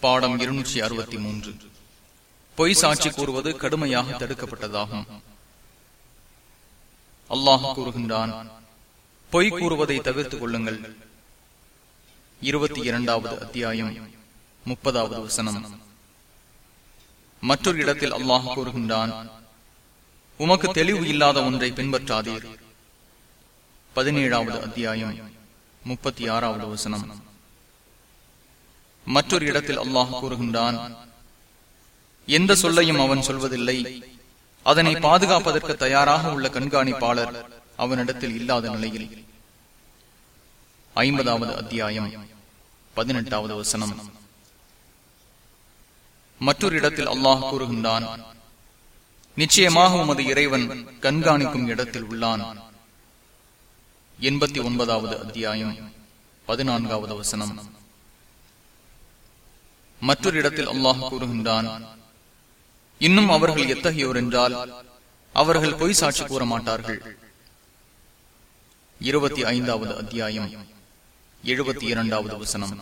பாடம் இருநூற்றி அறுபத்தி மூன்று. பொய் சாட்சி கூறுவது கடுமையாக தடுக்கப்பட்டதாகும். அல்லாஹ் கூறுகின்றான் பொய் கூறுவதை தவிர்த்துக் கொள்ளுங்கள். இருபத்தி இரண்டாவது அத்தியாயம் முப்பதாவது வசனம். மற்றொரு இடத்தில் அல்லாஹ் கூறுகின்றான் உமக்கு தெளிவு இல்லாத ஒன்றை பின்பற்றாதீர். பதினேழாவது அத்தியாயம் முப்பத்தி ஆறாவது வசனம். மற்றொரு இடத்தில் அல்லாஹ் கூறுகின்றான் எந்த சொல்லையும் அவன் சொல்வதில்லை. அதனை பாதுகாப்பதற்கு தயாராக உள்ள கண்காணிப்பாளர் அவனிடத்தில் இல்லாத நிலையில். ஐம்பதாவது அத்தியாயம் பதினெட்டாவது வசனம். மற்றொரு இடத்தில் அல்லாஹ் கூறுகின்றான் நிச்சயமாக உமது இறைவன் கண்காணிக்கும் இடத்தில் உள்ளான். எண்பத்தி ஒன்பதாவது அத்தியாயம் பதினான்காவது வசனம். மற்றொரு இடத்தில் அல்லாஹ் கூறுகின்றான் இன்னும் அவர்கள் எத்தகையோர் என்றால் அவர்கள் பொய் சாட்சி கூற மாட்டார்கள். இருபத்தி ஐந்தாவது அத்தியாயம் எழுபத்தி இரண்டாவது வசனம்.